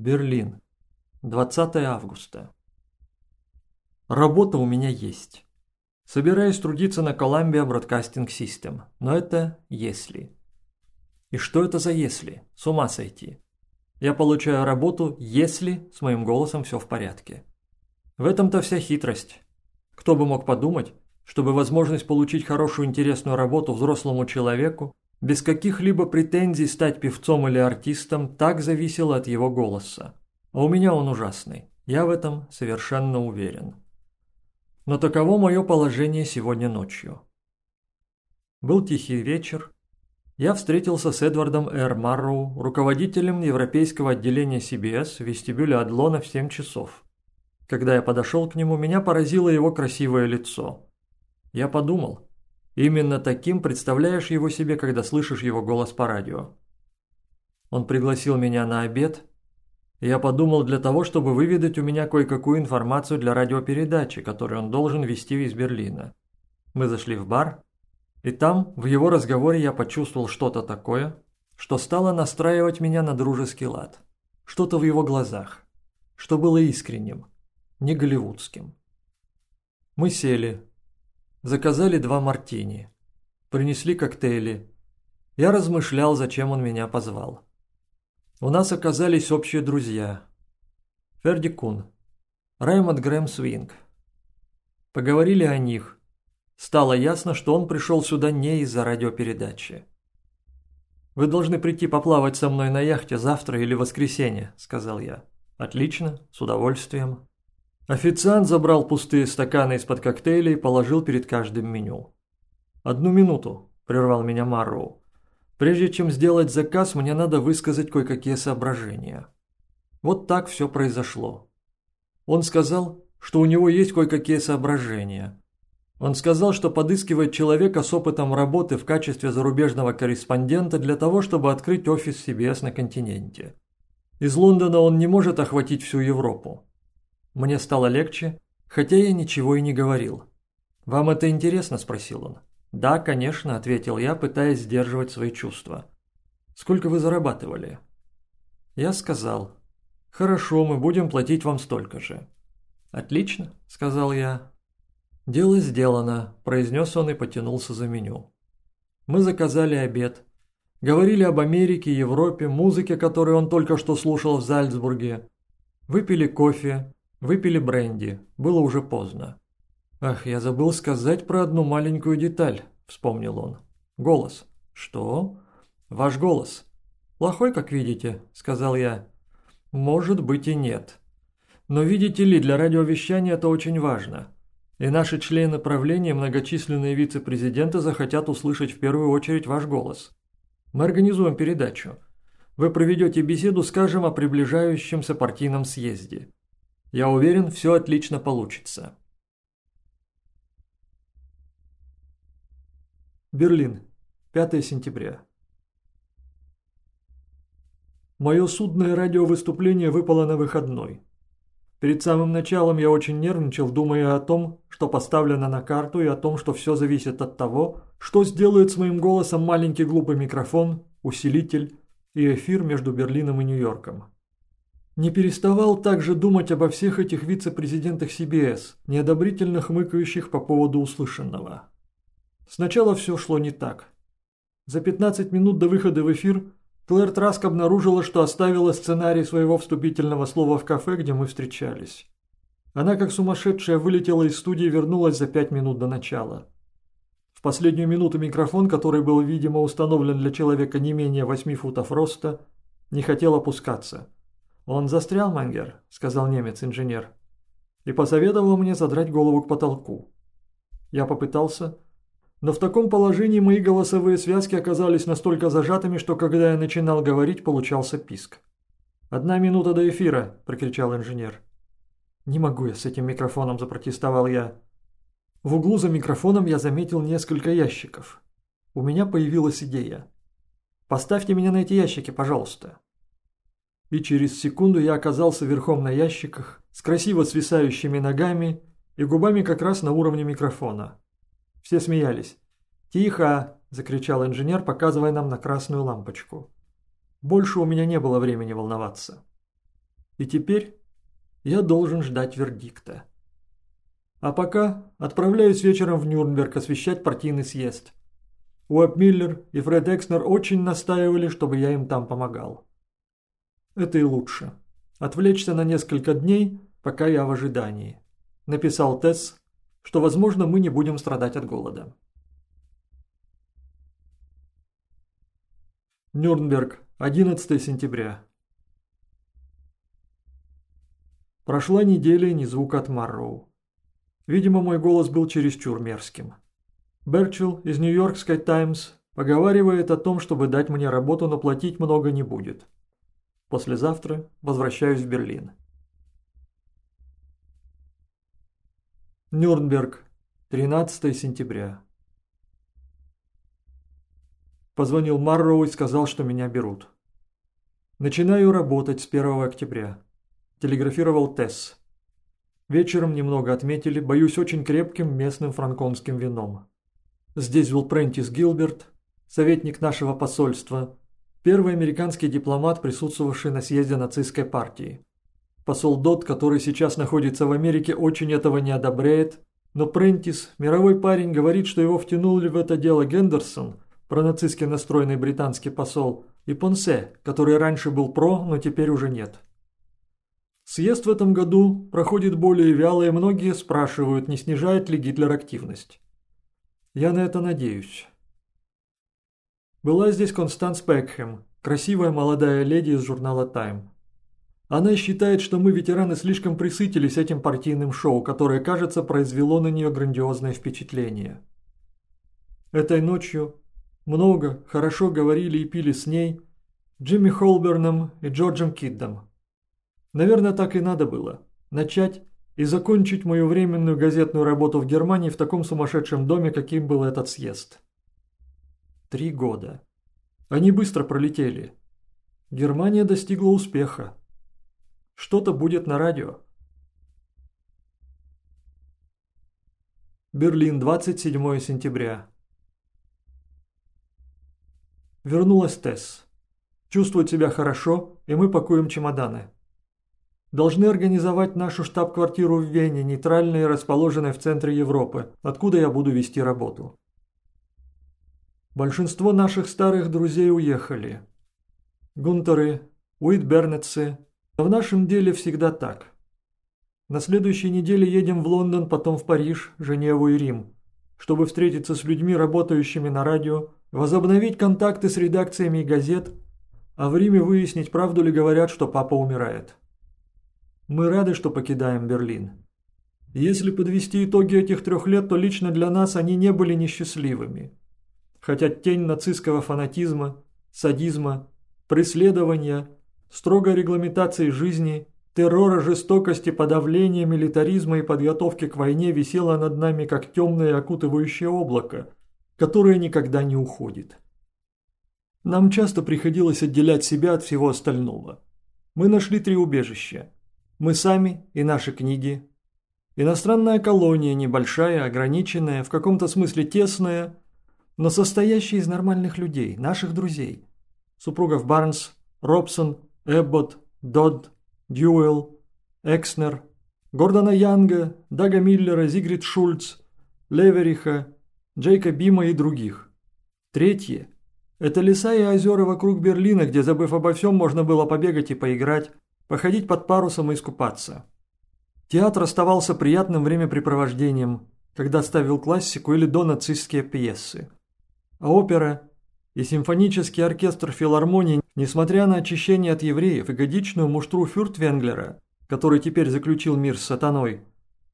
Берлин. 20 августа. Работа у меня есть. Собираюсь трудиться на Columbia Broadcasting System, но это если. И что это за если? С ума сойти. Я получаю работу, если с моим голосом все в порядке. В этом-то вся хитрость. Кто бы мог подумать, чтобы возможность получить хорошую интересную работу взрослому человеку без каких-либо претензий стать певцом или артистом так зависело от его голоса. А у меня он ужасный, я в этом совершенно уверен. Но таково мое положение сегодня ночью. Был тихий вечер. Я встретился с Эдвардом Р. Марроу, руководителем европейского отделения CBS в вестибюле Адлона в 7 часов. Когда я подошел к нему, меня поразило его красивое лицо. Я подумал, Именно таким представляешь его себе, когда слышишь его голос по радио. Он пригласил меня на обед. я подумал для того, чтобы выведать у меня кое-какую информацию для радиопередачи, которую он должен вести из Берлина. Мы зашли в бар, и там, в его разговоре, я почувствовал что-то такое, что стало настраивать меня на дружеский лад. Что-то в его глазах, что было искренним, не голливудским. Мы сели, Заказали два мартини. Принесли коктейли. Я размышлял, зачем он меня позвал. У нас оказались общие друзья. Ферди Кун. Раймонд Грэм Свинг. Поговорили о них. Стало ясно, что он пришел сюда не из-за радиопередачи. «Вы должны прийти поплавать со мной на яхте завтра или воскресенье», — сказал я. «Отлично, с удовольствием». Официант забрал пустые стаканы из-под коктейлей и положил перед каждым меню. «Одну минуту», – прервал меня Марроу. «Прежде чем сделать заказ, мне надо высказать кое-какие соображения». Вот так все произошло. Он сказал, что у него есть кое-какие соображения. Он сказал, что подыскивает человека с опытом работы в качестве зарубежного корреспондента для того, чтобы открыть офис CBS на континенте. Из Лондона он не может охватить всю Европу. Мне стало легче, хотя я ничего и не говорил. «Вам это интересно?» – спросил он. «Да, конечно», – ответил я, пытаясь сдерживать свои чувства. «Сколько вы зарабатывали?» Я сказал. «Хорошо, мы будем платить вам столько же». «Отлично», – сказал я. «Дело сделано», – произнес он и потянулся за меню. Мы заказали обед. Говорили об Америке, Европе, музыке, которую он только что слушал в Зальцбурге. Выпили кофе, Выпили бренди, было уже поздно. «Ах, я забыл сказать про одну маленькую деталь», – вспомнил он. «Голос». «Что?» «Ваш голос». «Плохой, как видите», – сказал я. «Может быть и нет. Но видите ли, для радиовещания это очень важно. И наши члены правления, многочисленные вице-президенты захотят услышать в первую очередь ваш голос. Мы организуем передачу. Вы проведете беседу, скажем, о приближающемся партийном съезде. Я уверен, все отлично получится. Берлин, 5 сентября. Мое судное радиовыступление выпало на выходной. Перед самым началом я очень нервничал, думая о том, что поставлено на карту, и о том, что все зависит от того, что сделает с моим голосом маленький глупый микрофон, усилитель и эфир между Берлином и Нью-Йорком. Не переставал также думать обо всех этих вице-президентах CBS, неодобрительно хмыкающих по поводу услышанного. Сначала все шло не так. За 15 минут до выхода в эфир Клэр Траск обнаружила, что оставила сценарий своего вступительного слова в кафе, где мы встречались. Она как сумасшедшая вылетела из студии и вернулась за 5 минут до начала. В последнюю минуту микрофон, который был, видимо, установлен для человека не менее 8 футов роста, не хотел опускаться – «Он застрял, Мангер», — сказал немец-инженер, и посоветовал мне задрать голову к потолку. Я попытался, но в таком положении мои голосовые связки оказались настолько зажатыми, что когда я начинал говорить, получался писк. «Одна минута до эфира!» – прокричал инженер. «Не могу я с этим микрофоном», – запротестовал я. В углу за микрофоном я заметил несколько ящиков. У меня появилась идея. «Поставьте меня на эти ящики, пожалуйста» и через секунду я оказался верхом на ящиках, с красиво свисающими ногами и губами как раз на уровне микрофона. Все смеялись. «Тихо!» – закричал инженер, показывая нам на красную лампочку. Больше у меня не было времени волноваться. И теперь я должен ждать вердикта. А пока отправляюсь вечером в Нюрнберг освещать партийный съезд. Уэб Миллер и Фред Экснер очень настаивали, чтобы я им там помогал. Это и лучше. Отвлечься на несколько дней, пока я в ожидании. Написал Тесс, что, возможно, мы не будем страдать от голода. Нюрнберг, 11 сентября. Прошла неделя ни звука от Марроу. Видимо, мой голос был чересчур мерзким. Берчилл из Нью-Йоркской «Таймс» поговаривает о том, чтобы дать мне работу, но платить много не будет. Послезавтра возвращаюсь в Берлин. Нюрнберг, 13 сентября. Позвонил Марроу и сказал, что меня берут. Начинаю работать с 1 октября. Телеграфировал Тесс. Вечером немного отметили, боюсь, очень крепким местным франконским вином. Здесь был Прентис Гилберт, советник нашего посольства, первый американский дипломат, присутствовавший на съезде нацистской партии. Посол Дот, который сейчас находится в Америке, очень этого не одобряет, но Прентис, мировой парень, говорит, что его втянули в это дело Гендерсон, пронацистски настроенный британский посол, и Понсе, который раньше был про, но теперь уже нет. Съезд в этом году проходит более вяло, и многие спрашивают, не снижает ли Гитлер активность. Я на это надеюсь. Была здесь Констанс Пекхэм, красивая молодая леди из журнала «Тайм». Она считает, что мы, ветераны, слишком присытились этим партийным шоу, которое, кажется, произвело на нее грандиозное впечатление. Этой ночью много хорошо говорили и пили с ней Джимми Холберном и Джорджем Киддом. Наверное, так и надо было. Начать и закончить мою временную газетную работу в Германии в таком сумасшедшем доме, каким был этот съезд. Три года. Они быстро пролетели. Германия достигла успеха. Что-то будет на радио. Берлин, 27 сентября. Вернулась Тесс. Чувствует себя хорошо, и мы пакуем чемоданы должны организовать нашу штаб-квартиру в Вене, нейтральной и расположенной в центре Европы, откуда я буду вести работу. Большинство наших старых друзей уехали. Гунтеры, Уит Бернетсы. В нашем деле всегда так. На следующей неделе едем в Лондон, потом в Париж, Женеву и Рим, чтобы встретиться с людьми, работающими на радио, возобновить контакты с редакциями газет, а в Риме выяснить, правду ли говорят, что папа умирает. Мы рады, что покидаем Берлин. Если подвести итоги этих трех лет, то лично для нас они не были несчастливыми. Хотя тень нацистского фанатизма, садизма, преследования, строгой регламентации жизни, террора, жестокости, подавления, милитаризма и подготовки к войне висела над нами как темное окутывающее облако, которое никогда не уходит. Нам часто приходилось отделять себя от всего остального. Мы нашли три убежища – мы сами и наши книги. Иностранная колония небольшая, ограниченная, в каком-то смысле тесная, но состоящая из нормальных людей, наших друзей. Супругов Барнс, Робсон, Эббот, Додд, Дьюэлл, Экснер, Гордона Янга, Дага Миллера, Зигрид Шульц, Левериха, Джейка Бима и других. Третье – это леса и озера вокруг Берлина, где, забыв обо всем, можно было побегать и поиграть, походить под парусом и искупаться. Театр оставался приятным времяпрепровождением, когда ставил классику или донацистские пьесы. А опера и симфонический оркестр филармонии, несмотря на очищение от евреев и годичную муштру Фюртвенглера, который теперь заключил мир с сатаной,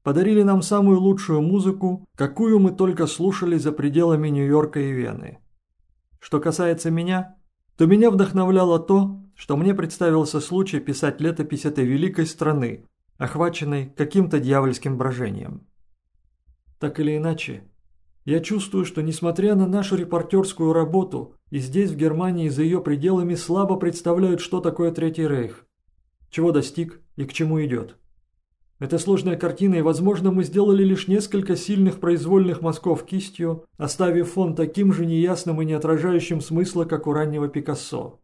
подарили нам самую лучшую музыку, какую мы только слушали за пределами Нью-Йорка и Вены. Что касается меня, то меня вдохновляло то, что мне представился случай писать летопись этой великой страны, охваченной каким-то дьявольским брожением. Так или иначе, я чувствую, что несмотря на нашу репортерскую работу, и здесь, в Германии, за ее пределами слабо представляют, что такое Третий Рейх, чего достиг и к чему идет. Это сложная картина, и, возможно, мы сделали лишь несколько сильных произвольных мазков кистью, оставив фон таким же неясным и не отражающим смысла, как у раннего Пикассо.